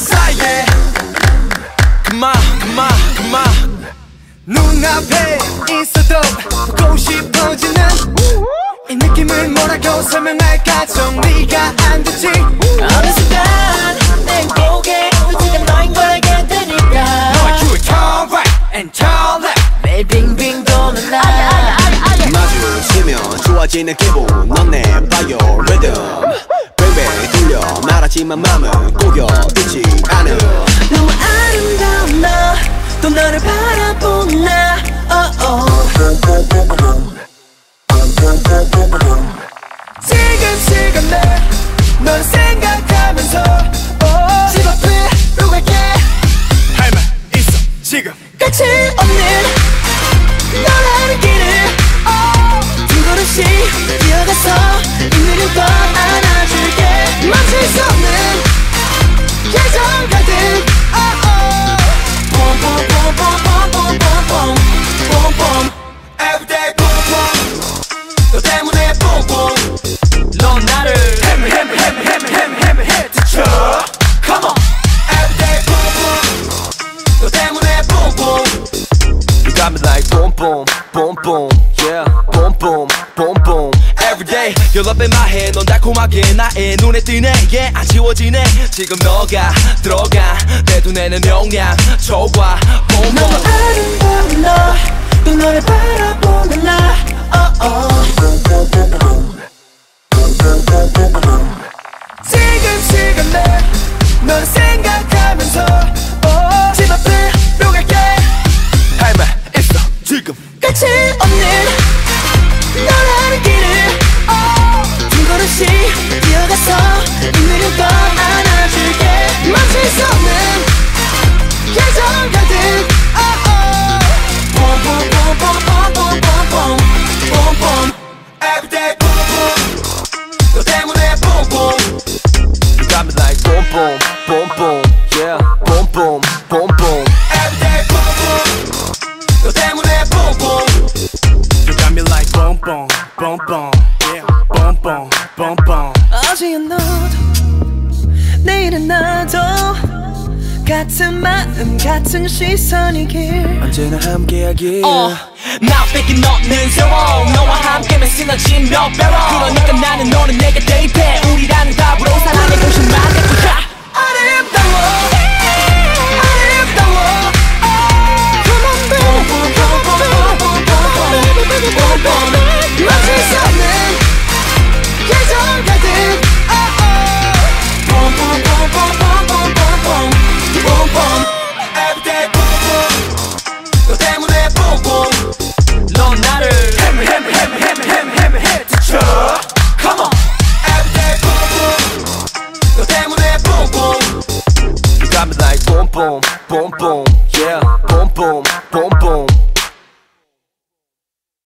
사이에 그만 그만 그만 눈앞에 있어도 보고 싶어지는 이 느낌을 뭐라고 설명할까? 정리가 안 되지. 어느 순간 내 목에 지금 너인 걸 알게 되니까. 너의 큐에 turn right and turn left 매일 빙빙 도는 나 마주치면 좋아지는 기분. 넌내 바이오 리듬 하지만 꼬여 있지 않음 너무 아름다운 너또 너를 바라보는 나 oh. 지금 내널 생각 Like boom boom boom boom yeah boom boom boom boom Everyday You're up in my head 넌 달콤하게 나의 눈에 띄네 yeah 안 지워지네 지금 너가 들어가 내 눈에는 명량 초과 yeah. Every day, boom, boom. You got me like boom, boom, boom, boom, boom, boom, boom, boom. 내일은 나도 같은 마음 같은 시선이길. 언제나 함께하길. 어, 나 뺏긴 너는 세워. 너와 함께면 쓰러진 몇 배로. 그러니까 나는 너는 내게 대입해. 우리라는 답으로 사랑 boom boom boom yeah boom boom boom boom